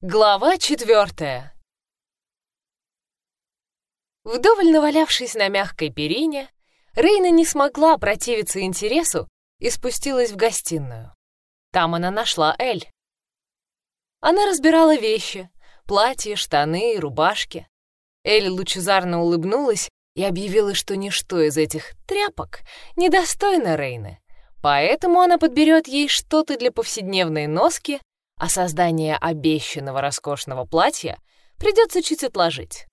Глава четвертая. Вдоволь навалявшись на мягкой перине, Рейна не смогла противиться интересу и спустилась в гостиную. Там она нашла Эль. Она разбирала вещи — платья, штаны и рубашки. Эль лучезарно улыбнулась и объявила, что ничто из этих тряпок недостойно Рейны, поэтому она подберет ей что-то для повседневной носки а создание обещанного роскошного платья придется чуть отложить.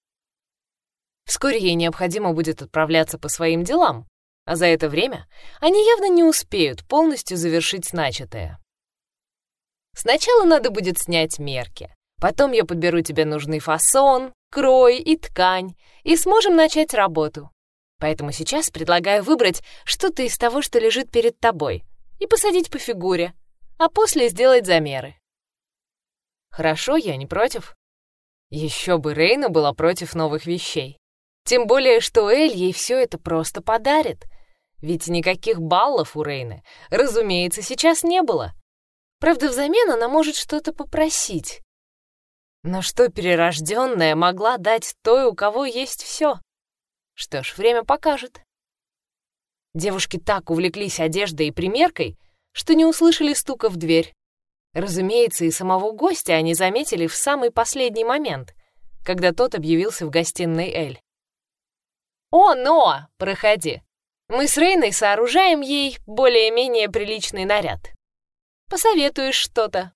Вскоре ей необходимо будет отправляться по своим делам, а за это время они явно не успеют полностью завершить начатое. Сначала надо будет снять мерки, потом я подберу тебе нужный фасон, крой и ткань, и сможем начать работу. Поэтому сейчас предлагаю выбрать что-то из того, что лежит перед тобой, и посадить по фигуре, а после сделать замеры. Хорошо, я не против. Еще бы Рейна была против новых вещей. Тем более, что Эль ей все это просто подарит. Ведь никаких баллов у Рейны, разумеется, сейчас не было. Правда, взамен она может что-то попросить. Но что перерожденная могла дать той, у кого есть все? Что ж, время покажет. Девушки так увлеклись одеждой и примеркой, что не услышали стука в дверь. Разумеется, и самого гостя они заметили в самый последний момент, когда тот объявился в гостиной Эль. «О, Ноа, проходи. Мы с Рейной сооружаем ей более-менее приличный наряд. Посоветуешь что-то?»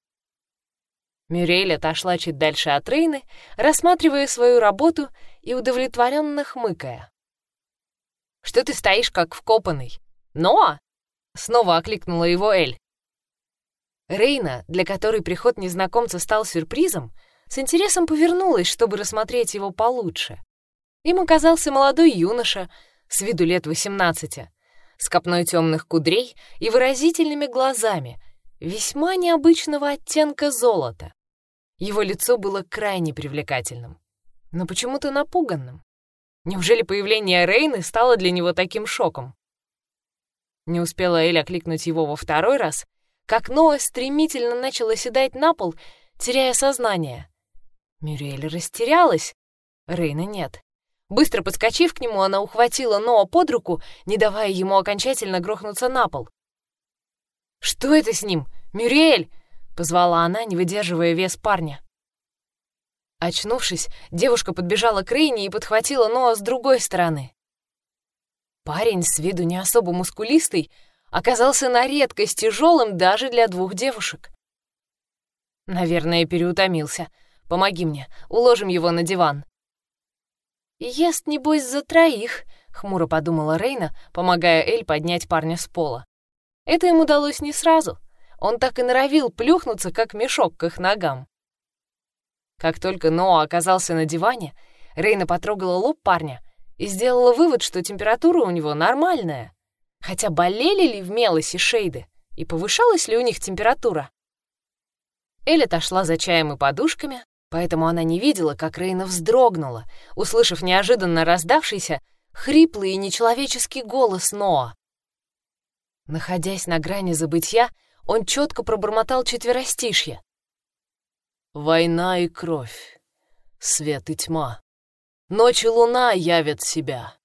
Мюрель отошла чуть дальше от Рейны, рассматривая свою работу и удовлетворенно хмыкая. «Что ты стоишь как вкопанный? Ноа?» — снова окликнула его Эль. Рейна, для которой приход незнакомца стал сюрпризом, с интересом повернулась, чтобы рассмотреть его получше. Им оказался молодой юноша, с виду лет 18, с копной темных кудрей и выразительными глазами, весьма необычного оттенка золота. Его лицо было крайне привлекательным, но почему-то напуганным. Неужели появление Рейны стало для него таким шоком? Не успела Эль окликнуть его во второй раз — как Ноа стремительно начал оседать на пол, теряя сознание. Мюриэль растерялась. Рейна нет. Быстро подскочив к нему, она ухватила Ноа под руку, не давая ему окончательно грохнуться на пол. «Что это с ним? Мюриэль!» — позвала она, не выдерживая вес парня. Очнувшись, девушка подбежала к Рейне и подхватила Ноа с другой стороны. Парень, с виду не особо мускулистый, оказался на редкость тяжелым даже для двух девушек. Наверное, переутомился. Помоги мне, уложим его на диван. «Ест, небось, за троих», — хмуро подумала Рейна, помогая Эль поднять парня с пола. Это им удалось не сразу. Он так и норовил плюхнуться, как мешок к их ногам. Как только Ноа оказался на диване, Рейна потрогала лоб парня и сделала вывод, что температура у него нормальная. Хотя болели ли в Мелосе шейды и повышалась ли у них температура? Эль отошла за чаем и подушками, поэтому она не видела, как Рейна вздрогнула, услышав неожиданно раздавшийся хриплый и нечеловеческий голос Ноа. Находясь на грани забытья, он четко пробормотал четверостишье. «Война и кровь, свет и тьма, ночь и луна явят себя.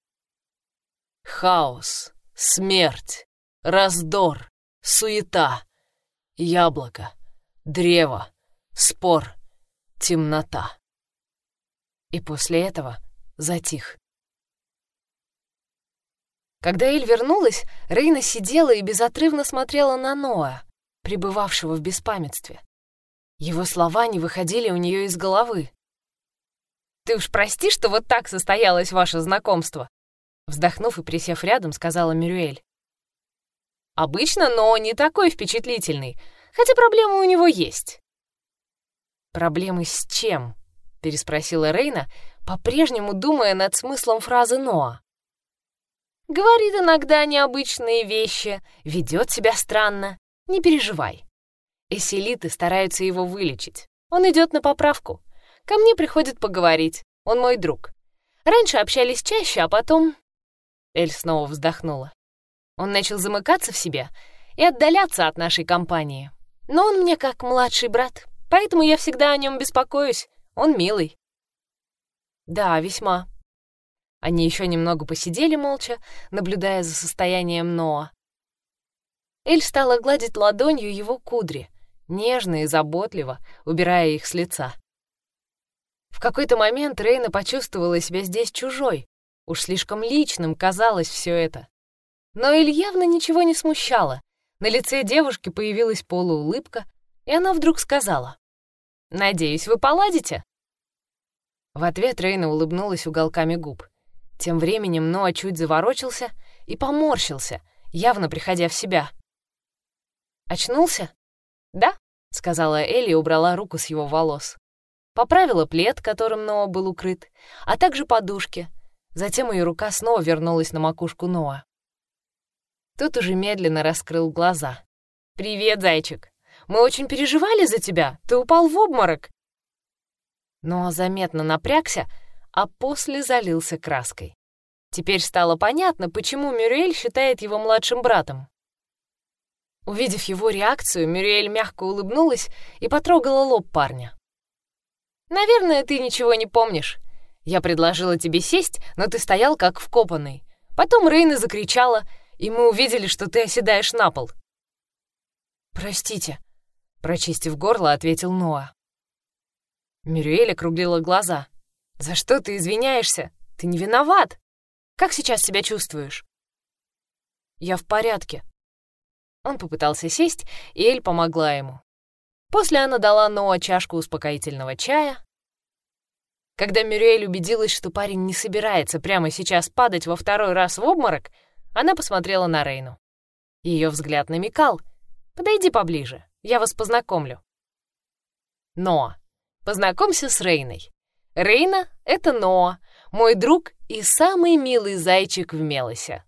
Хаос, смерть, раздор, суета, яблоко, древо, спор, темнота. И после этого затих. Когда Эль вернулась, Рейна сидела и безотрывно смотрела на Ноа, пребывавшего в беспамятстве. Его слова не выходили у нее из головы. «Ты уж прости, что вот так состоялось ваше знакомство», Вздохнув и присев рядом, сказала Мирюэль. «Обычно, но не такой впечатлительный, хотя проблемы у него есть». «Проблемы с чем?» — переспросила Рейна, по-прежнему думая над смыслом фразы Ноа. «Говорит иногда необычные вещи, ведет себя странно. Не переживай. Эселиты стараются его вылечить. Он идет на поправку. Ко мне приходит поговорить. Он мой друг. Раньше общались чаще, а потом Эль снова вздохнула. Он начал замыкаться в себе и отдаляться от нашей компании. Но он мне как младший брат, Поэтому я всегда о нем беспокоюсь. Он милый». «Да, весьма». Они еще немного посидели молча, наблюдая за состоянием Ноа. Эль стала гладить ладонью его кудри, нежно и заботливо, убирая их с лица. В какой-то момент Рейна почувствовала себя здесь чужой. Уж слишком личным казалось все это. Но Эль явно ничего не смущало. На лице девушки появилась полуулыбка, и она вдруг сказала. «Надеюсь, вы поладите?» В ответ Рейна улыбнулась уголками губ. Тем временем Ноа чуть заворочился и поморщился, явно приходя в себя. «Очнулся?» «Да», — сказала Элли и убрала руку с его волос. Поправила плед, которым Ноа был укрыт, а также подушки. Затем ее рука снова вернулась на макушку Ноа. Тут уже медленно раскрыл глаза. «Привет, зайчик! Мы очень переживали за тебя! Ты упал в обморок!» Ноа заметно напрягся, а после залился краской. Теперь стало понятно, почему Мюрель считает его младшим братом. Увидев его реакцию, Мюриэль мягко улыбнулась и потрогала лоб парня. «Наверное, ты ничего не помнишь. Я предложила тебе сесть, но ты стоял как вкопанный. Потом Рейна закричала, и мы увидели, что ты оседаешь на пол». «Простите», — прочистив горло, ответил Ноа. Мюриэль округлила глаза. «За что ты извиняешься? Ты не виноват. Как сейчас себя чувствуешь?» «Я в порядке», он попытался сесть, и Эль помогла ему. После она дала Ноа чашку успокоительного чая. Когда Мюрриэль убедилась, что парень не собирается прямо сейчас падать во второй раз в обморок, она посмотрела на Рейну. Ее взгляд намекал. «Подойди поближе, я вас познакомлю». Ноа. Познакомься с Рейной. Рейна — это Ноа, мой друг и самый милый зайчик в Мелосе.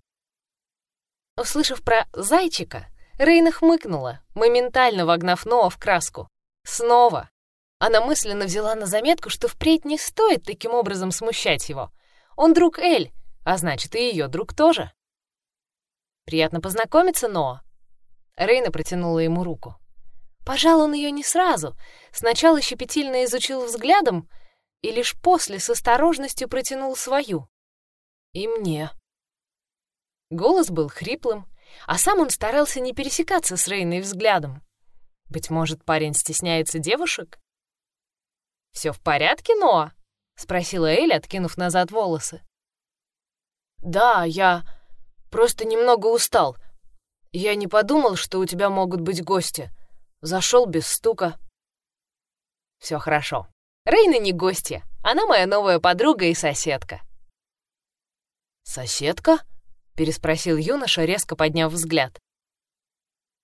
Услышав про зайчика, Рейна хмыкнула, моментально вогнав Ноа в краску. Снова. Она мысленно взяла на заметку, что впредь не стоит таким образом смущать его. Он друг Эль, а значит, и ее друг тоже. «Приятно познакомиться, Ноа». Рейна протянула ему руку. Пожал он ее не сразу. Сначала щепетильно изучил взглядом и лишь после с осторожностью протянул свою. И мне. Голос был хриплым, а сам он старался не пересекаться с Рейной взглядом. Быть может, парень стесняется девушек? «Все в порядке, Ноа?» — спросила Элли, откинув назад волосы. «Да, я просто немного устал. Я не подумал, что у тебя могут быть гости. Зашел без стука». Все хорошо. Рейна не гостья, она моя новая подруга и соседка. «Соседка?» переспросил юноша, резко подняв взгляд.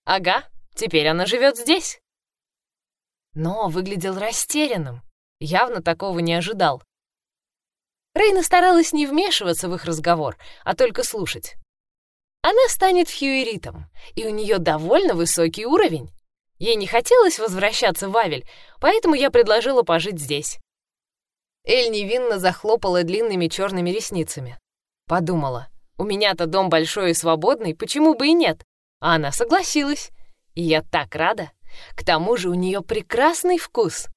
Ага, теперь она живет здесь. Но выглядел растерянным, явно такого не ожидал. Рейна старалась не вмешиваться в их разговор, а только слушать. Она станет фьюеритом, и у нее довольно высокий уровень. Ей не хотелось возвращаться в Авель, поэтому я предложила пожить здесь. Эль невинно захлопала длинными черными ресницами. Подумала, у меня-то дом большой и свободный, почему бы и нет? А она согласилась. И я так рада. К тому же у нее прекрасный вкус.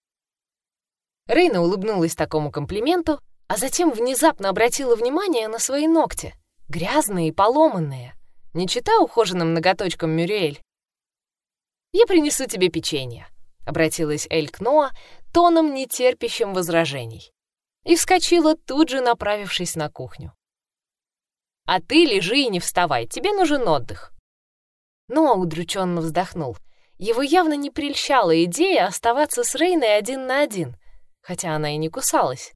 Рейна улыбнулась такому комплименту, а затем внезапно обратила внимание на свои ногти, грязные и поломанные, не чита ухоженным ноготочком Мюриэль. «Я принесу тебе печенье», — обратилась Эль к Ноа тоном, нетерпящим возражений, и вскочила, тут же направившись на кухню. А ты лежи и не вставай, тебе нужен отдых. Но удрученно вздохнул. Его явно не прельщала идея оставаться с Рейной один на один, хотя она и не кусалась.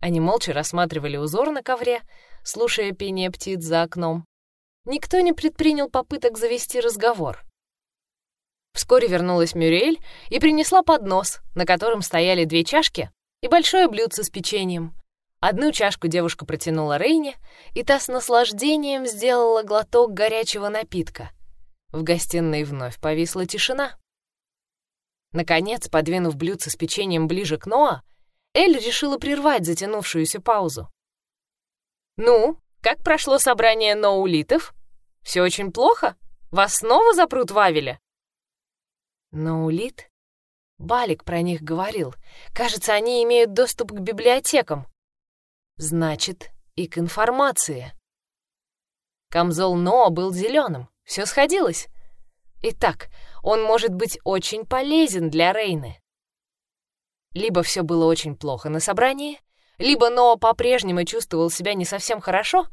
Они молча рассматривали узор на ковре, слушая пение птиц за окном. Никто не предпринял попыток завести разговор. Вскоре вернулась Мюрель и принесла поднос, на котором стояли две чашки и большое блюдце с печеньем. Одну чашку девушка протянула Рейне, и та с наслаждением сделала глоток горячего напитка. В гостиной вновь повисла тишина. Наконец, подвинув блюдце с печеньем ближе к Ноа, Эль решила прервать затянувшуюся паузу. «Ну, как прошло собрание ноулитов? Все очень плохо? Вас снова запрут в Авеле?» «Ноулит?» Балик про них говорил. Кажется, они имеют доступ к библиотекам. Значит, и к информации. Камзол Ноа был зеленым. Все сходилось. Итак, он может быть очень полезен для Рейны. Либо все было очень плохо на собрании, либо Ноа по-прежнему чувствовал себя не совсем хорошо.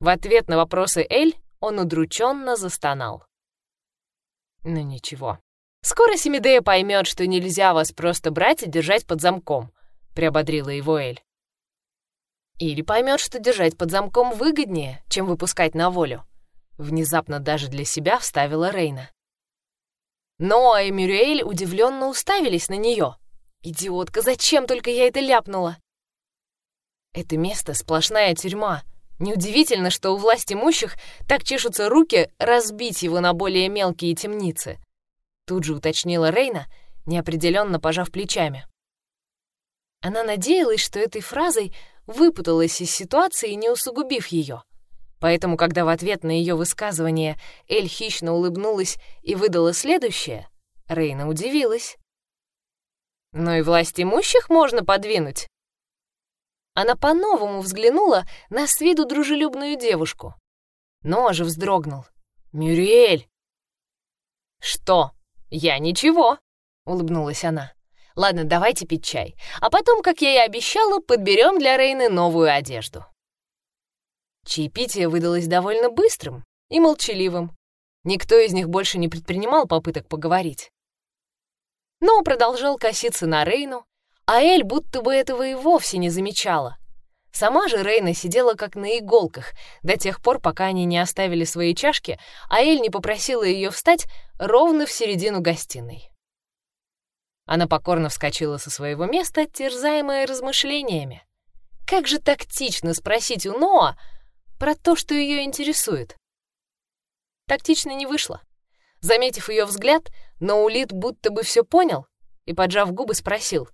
В ответ на вопросы Эль он удрученно застонал. Ну ничего. Скоро Семидея поймет, что нельзя вас просто брать и держать под замком, приободрила его Эль. Или поймет, что держать под замком выгоднее, чем выпускать на волю. Внезапно даже для себя вставила Рейна. Ноа и Мюрюэль удивленно уставились на нее. «Идиотка, зачем только я это ляпнула?» Это место — сплошная тюрьма. Неудивительно, что у власть имущих так чешутся руки разбить его на более мелкие темницы. Тут же уточнила Рейна, неопределенно пожав плечами. Она надеялась, что этой фразой выпуталась из ситуации, не усугубив ее. Поэтому, когда в ответ на ее высказывание Эль хищно улыбнулась и выдала следующее, Рейна удивилась. «Но и власть имущих можно подвинуть». Она по-новому взглянула на с виду дружелюбную девушку. Но же вздрогнул. «Мюриэль!» «Что? Я ничего!» — улыбнулась она. Ладно, давайте пить чай. А потом, как я и обещала, подберем для Рейны новую одежду. Чаепитие выдалось довольно быстрым и молчаливым. Никто из них больше не предпринимал попыток поговорить. Но продолжал коситься на Рейну, а Эль будто бы этого и вовсе не замечала. Сама же Рейна сидела как на иголках до тех пор, пока они не оставили свои чашки, а Эль не попросила ее встать ровно в середину гостиной. Она покорно вскочила со своего места, терзаемая размышлениями. Как же тактично спросить у Ноа про то, что ее интересует? Тактично не вышло. Заметив ее взгляд, Ноулит будто бы все понял и, поджав губы, спросил.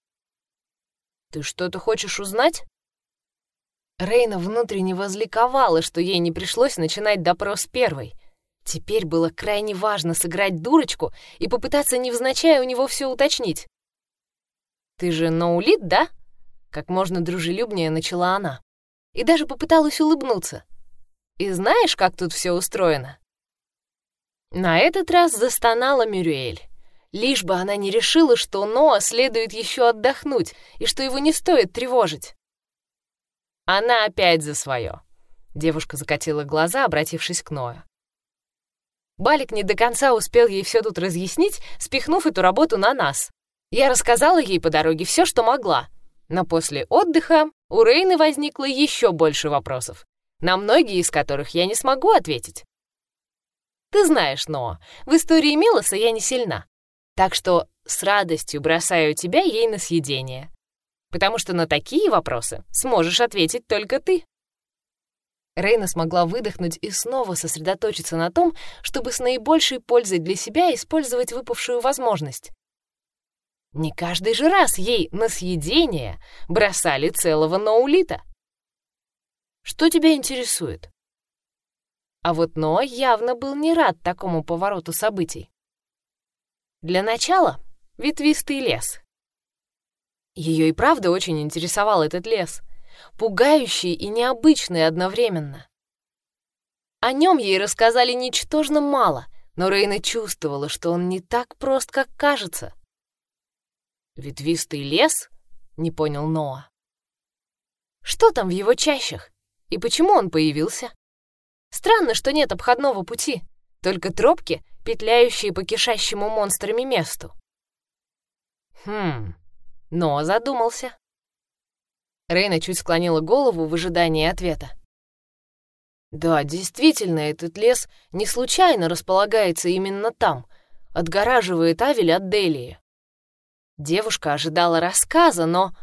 «Ты что-то хочешь узнать?» Рейна внутренне возликовала, что ей не пришлось начинать допрос первой — Теперь было крайне важно сыграть дурочку и попытаться невзначай у него все уточнить. «Ты же ноулит, да?» Как можно дружелюбнее начала она. И даже попыталась улыбнуться. «И знаешь, как тут все устроено?» На этот раз застонала Мюрюэль. Лишь бы она не решила, что Ноа следует еще отдохнуть и что его не стоит тревожить. Она опять за свое. Девушка закатила глаза, обратившись к Ноа. Балик не до конца успел ей все тут разъяснить, спихнув эту работу на нас. Я рассказала ей по дороге все, что могла. Но после отдыха у Рейны возникло еще больше вопросов, на многие из которых я не смогу ответить. Ты знаешь, Ноа, в истории Милоса я не сильна, так что с радостью бросаю тебя ей на съедение, потому что на такие вопросы сможешь ответить только ты. Рейна смогла выдохнуть и снова сосредоточиться на том, чтобы с наибольшей пользой для себя использовать выпавшую возможность. Не каждый же раз ей на съедение бросали целого ноулита. Что тебя интересует? А вот Ноа явно был не рад такому повороту событий. Для начала — ветвистый лес. Ее и правда очень интересовал этот лес — пугающий и необычный одновременно. О нем ей рассказали ничтожно мало, но Рейна чувствовала, что он не так прост, как кажется. «Ветвистый лес?» — не понял Ноа. «Что там в его чащах? И почему он появился? Странно, что нет обходного пути, только тропки, петляющие по кишащему монстрами месту». «Хм...» — Ноа задумался. Рейна чуть склонила голову в ожидании ответа. Да, действительно, этот лес не случайно располагается именно там, отгораживает Авель от Делии. Девушка ожидала рассказа, но...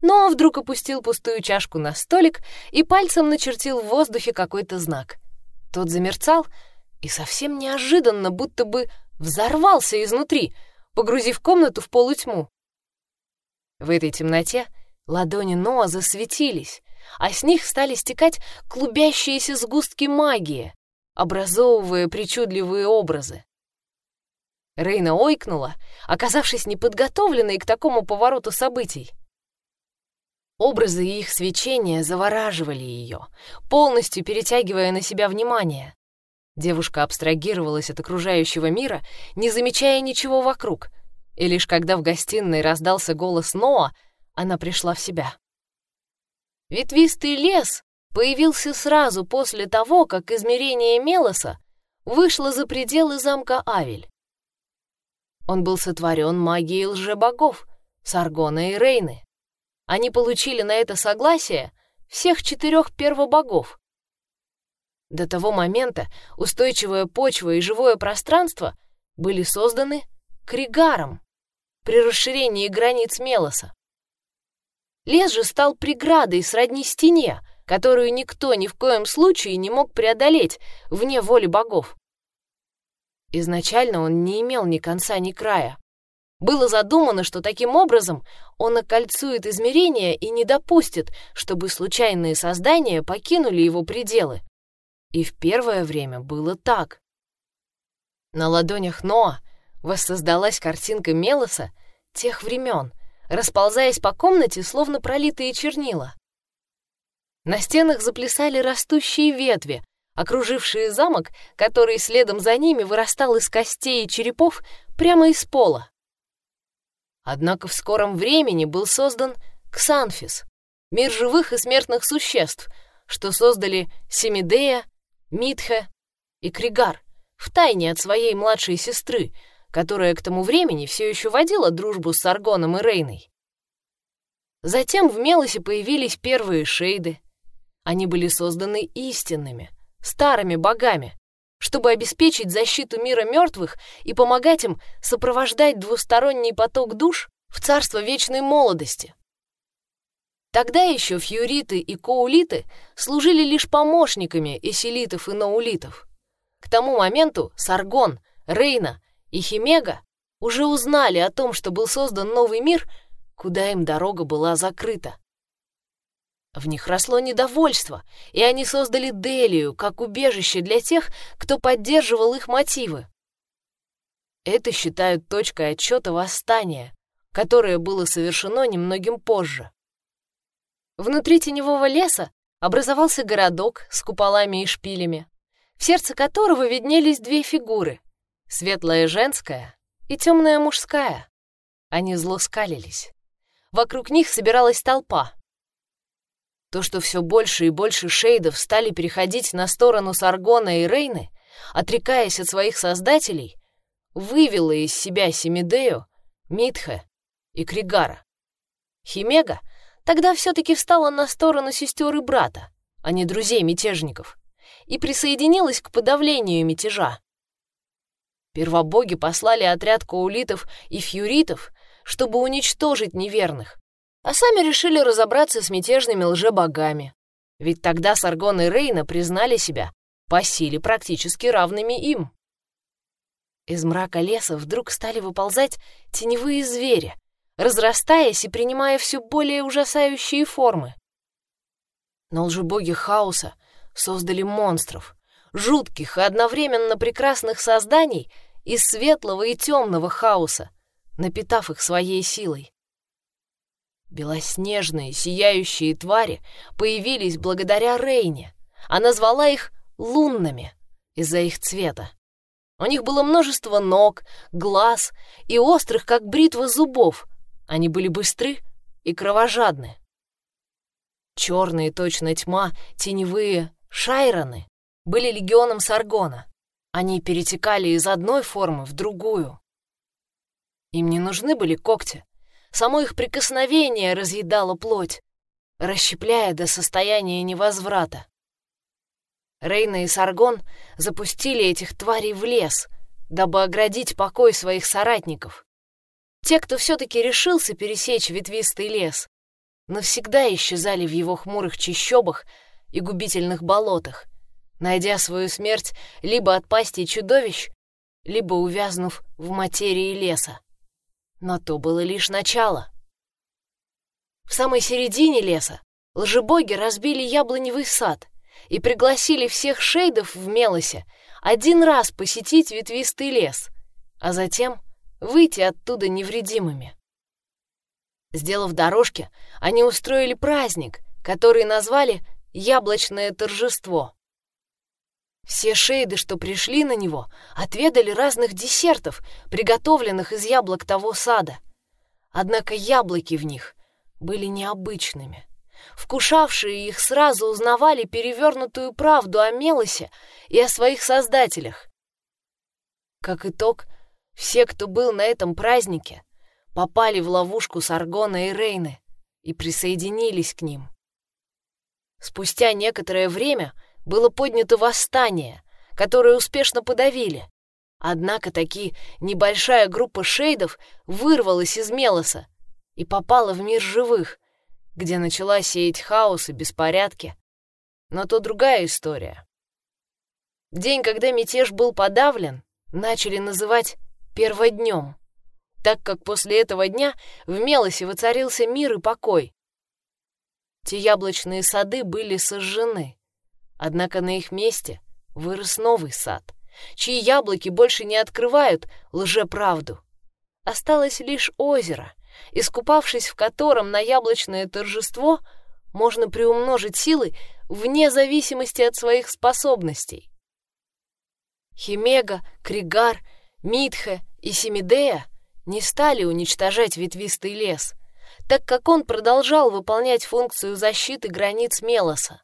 Но вдруг опустил пустую чашку на столик и пальцем начертил в воздухе какой-то знак. Тот замерцал и совсем неожиданно будто бы взорвался изнутри, погрузив комнату в полутьму. В этой темноте Ладони Ноа засветились, а с них стали стекать клубящиеся сгустки магии, образовывая причудливые образы. Рейна ойкнула, оказавшись неподготовленной к такому повороту событий. Образы их свечения завораживали ее, полностью перетягивая на себя внимание. Девушка абстрагировалась от окружающего мира, не замечая ничего вокруг, и лишь когда в гостиной раздался голос Ноа, она пришла в себя. Ветвистый лес появился сразу после того, как измерение Мелоса вышло за пределы замка Авель. Он был сотворен магией лжебогов, Саргона и Рейны. Они получили на это согласие всех четырех первобогов. До того момента устойчивая почва и живое пространство были созданы Кригаром при расширении границ Мелоса. Лес же стал преградой сродни стене, которую никто ни в коем случае не мог преодолеть вне воли богов. Изначально он не имел ни конца, ни края. Было задумано, что таким образом он окольцует измерения и не допустит, чтобы случайные создания покинули его пределы. И в первое время было так. На ладонях Ноа воссоздалась картинка Мелоса тех времен, расползаясь по комнате, словно пролитые чернила. На стенах заплясали растущие ветви, окружившие замок, который следом за ними вырастал из костей и черепов прямо из пола. Однако в скором времени был создан Ксанфис, мир живых и смертных существ, что создали Семидея, Митхе и Кригар, втайне от своей младшей сестры, которая к тому времени все еще водила дружбу с Саргоном и Рейной. Затем в Мелосе появились первые шейды. Они были созданы истинными, старыми богами, чтобы обеспечить защиту мира мертвых и помогать им сопровождать двусторонний поток душ в царство вечной молодости. Тогда еще фьюриты и коулиты служили лишь помощниками эсилитов и наулитов. К тому моменту Саргон, Рейна и Химега уже узнали о том, что был создан новый мир, куда им дорога была закрыта. В них росло недовольство, и они создали Делию как убежище для тех, кто поддерживал их мотивы. Это считают точкой отчета восстания, которое было совершено немногим позже. Внутри теневого леса образовался городок с куполами и шпилями, в сердце которого виднелись две фигуры — светлая женская и темная мужская. Они зло скалились. Вокруг них собиралась толпа — то, что все больше и больше шейдов стали переходить на сторону Саргона и Рейны, отрекаясь от своих создателей, вывело из себя Семидею, Митхе и Кригара. Химега тогда все-таки встала на сторону сестер и брата, а не друзей мятежников, и присоединилась к подавлению мятежа. Первобоги послали отряд коулитов и фьюритов, чтобы уничтожить неверных, а сами решили разобраться с мятежными лжебогами. Ведь тогда Саргон и Рейна признали себя по силе практически равными им. Из мрака леса вдруг стали выползать теневые звери, разрастаясь и принимая все более ужасающие формы. Но лжебоги хаоса создали монстров, жутких и одновременно прекрасных созданий из светлого и темного хаоса, напитав их своей силой. Белоснежные, сияющие твари появились благодаря Рейне. Она звала их лунными из-за их цвета. У них было множество ног, глаз и острых, как бритва зубов. Они были быстры и кровожадны. Черные, точно тьма, теневые шайроны были легионом Саргона. Они перетекали из одной формы в другую. Им не нужны были когти, Само их прикосновение разъедало плоть, расщепляя до состояния невозврата. Рейна и Саргон запустили этих тварей в лес, дабы оградить покой своих соратников. Те, кто все-таки решился пересечь ветвистый лес, навсегда исчезали в его хмурых чащобах и губительных болотах, найдя свою смерть либо от пасти чудовищ, либо увязнув в материи леса. Но то было лишь начало. В самой середине леса лжебоги разбили яблоневый сад и пригласили всех шейдов в Мелосе один раз посетить ветвистый лес а затем выйти оттуда невредимыми. Сделав дорожки, они устроили праздник, который назвали «Яблочное торжество». Все шейды, что пришли на него, отведали разных десертов, приготовленных из яблок того сада. Однако яблоки в них были необычными. Вкушавшие их сразу узнавали перевернутую правду о Мелосе и о своих создателях. Как итог, все, кто был на этом празднике, попали в ловушку Саргона и Рейны и присоединились к ним. Спустя некоторое время было поднято восстание, которое успешно подавили. Однако таки небольшая группа шейдов вырвалась из Мелоса и попала в мир живых, где начала сеять хаос и беспорядки. Но то другая история. День, когда мятеж был подавлен, начали называть перводнем, так как после этого дня в Мелосе воцарился мир и покой. Те яблочные сады были сожжены, однако на их месте вырос новый сад, чьи яблоки больше не открывают лжеправду. Осталось лишь озеро, искупавшись в котором на яблочное торжество можно приумножить силы вне зависимости от своих способностей. Химега, Кригар, Митхе и Семидея не стали уничтожать ветвистый лес, так как он продолжал выполнять функцию защиты границ Мелоса.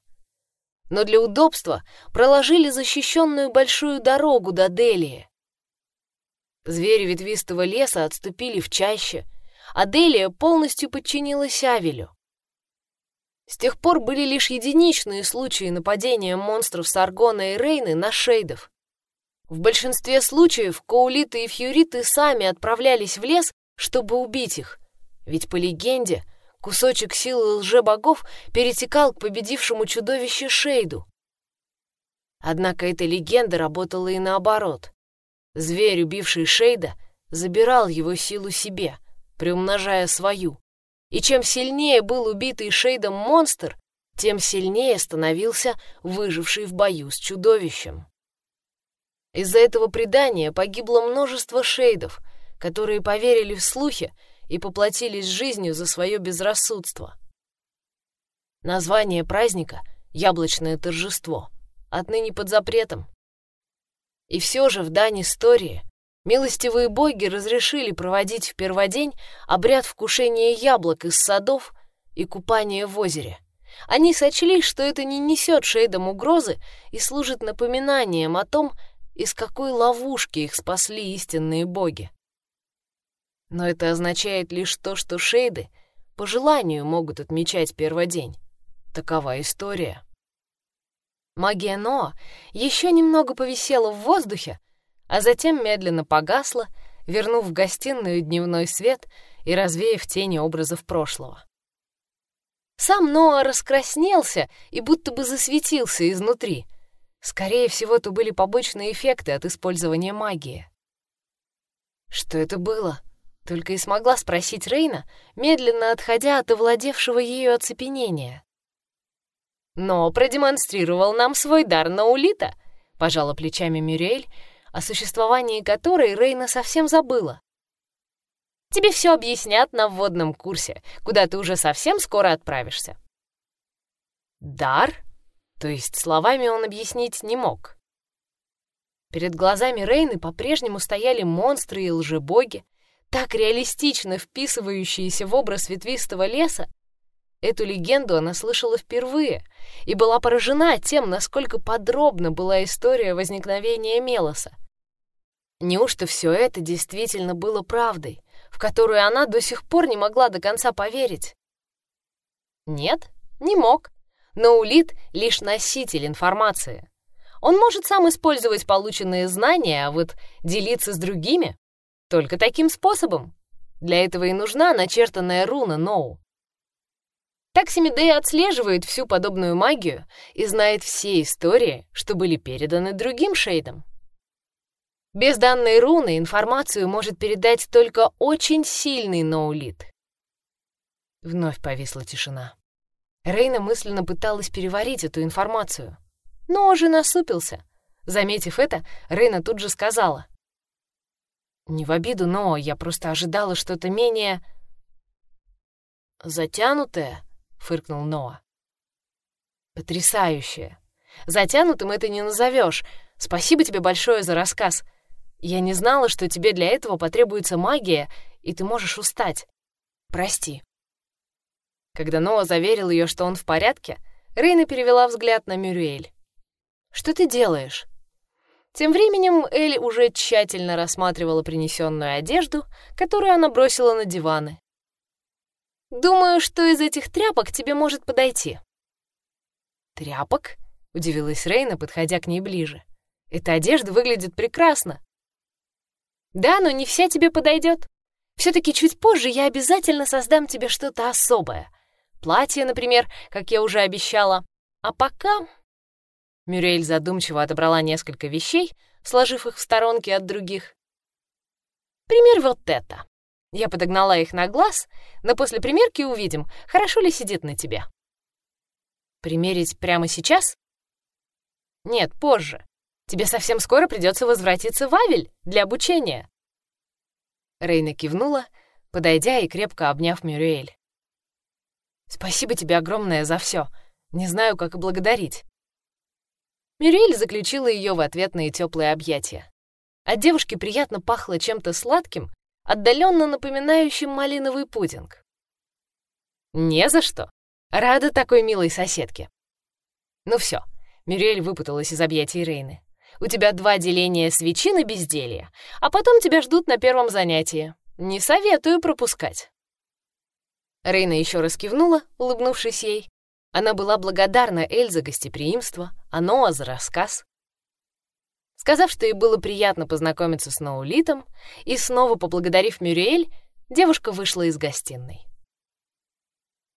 Но для удобства проложили защищенную большую дорогу до Делии. Звери ветвистого леса отступили в чаще, а Делия полностью подчинилась Авелю. С тех пор были лишь единичные случаи нападения монстров Саргона и Рейны на шейдов. В большинстве случаев коулиты и фьюриты сами отправлялись в лес, чтобы убить их, ведь по легенде кусочек силы лже-богов перетекал к победившему чудовище Шейду. Однако эта легенда работала и наоборот. Зверь, убивший Шейда, забирал его силу себе, приумножая свою. И чем сильнее был убитый Шейдом монстр, тем сильнее становился выживший в бою с чудовищем. Из-за этого предания погибло множество шейдов, которые поверили в слухи и поплатились жизнью за свое безрассудство. Название праздника — «Яблочное торжество», отныне под запретом. И все же в дань истории Милостивые боги разрешили проводить в перводень обряд вкушения яблок из садов и купания в озере. Они сочли, что это не несет шейдам угрозы и служит напоминанием о том, из какой ловушки их спасли истинные боги. Но это означает лишь то, что шейды по желанию могут отмечать перводень. Такова история. Магия Ноа еще немного повисела в воздухе, а затем медленно погасла, вернув в гостиную дневной свет и развеяв тени образов прошлого. Сам Ноа раскраснелся и будто бы засветился изнутри. Скорее всего, то были побочные эффекты от использования магии. Что это было? Только и смогла спросить Рейна, медленно отходя от овладевшего ею оцепенения. «Но продемонстрировал нам свой дар на улита», — пожала плечами Мюрель, о существовании которой Рейна совсем забыла. Тебе все объяснят на вводном курсе, куда ты уже совсем скоро отправишься. Дар? То есть словами он объяснить не мог. Перед глазами Рейны по-прежнему стояли монстры и лжебоги, так реалистично вписывающиеся в образ ветвистого леса. Эту легенду она слышала впервые и была поражена тем, насколько подробно была история возникновения Мелоса. Неужто все это действительно было правдой, в которую она до сих пор не могла до конца поверить? Нет, не мог. Но Улит — лишь носитель информации. Он может сам использовать полученные знания, а вот делиться с другими — только таким способом. Для этого и нужна начертанная руна Ноу. Так Семидея отслеживает всю подобную магию и знает все истории, что были переданы другим шейдам. Без данной руны информацию может передать только очень сильный ноулит. Вновь повисла тишина. Рейна мысленно пыталась переварить эту информацию, но уже насупился. Заметив это, Рейна тут же сказала. Не в обиду, но я просто ожидала что-то менее... «Затянутое?» — фыркнул Ноа. «Потрясающее. Затянутым это не назовешь. Спасибо тебе большое за рассказ. Я не знала, что тебе для этого потребуется магия, и ты можешь устать. Прости». Когда Ноа заверил ее, что он в порядке, Рейна перевела взгляд на Мюрюэль. «Что ты делаешь?» Тем временем Эль уже тщательно рассматривала принесенную одежду, которую она бросила на диваны. «Думаю, что из этих тряпок тебе может подойти». «Тряпок?» — удивилась Рейна, подходя к ней ближе. «Эта одежда выглядит прекрасно». «Да, но не вся тебе подойдет. Все-таки чуть позже я обязательно создам тебе что-то особое. Платье, например, как я уже обещала. А пока Мюрель задумчиво отобрала несколько вещей, сложив их в сторонке от других. «Пример вот это. Я подогнала их на глаз, но после примерки увидим, хорошо ли сидит на тебе». «Примерить прямо сейчас?» «Нет, позже. Тебе совсем скоро придется возвратиться в Авель для обучения». Рейна кивнула, подойдя и крепко обняв Мюрель. «Спасибо тебе огромное за все. Не знаю, как и благодарить». Мюрель заключила ее в ответные теплые объятия. От девушки приятно пахло чем-то сладким, отдаленно напоминающим малиновый пудинг. «Не за что. Рада такой милой соседке». «Ну все, Мюрель выпуталась из объятий Рейны. «У тебя два деления свечи на безделье, а потом тебя ждут на первом занятии. Не советую пропускать». Рейна еще раз кивнула, улыбнувшись ей, она была благодарна Эль за гостеприимство, а Ноа за рассказ. Сказав, что ей было приятно познакомиться с Ноулитом, и снова поблагодарив Мюриэль, девушка вышла из гостиной.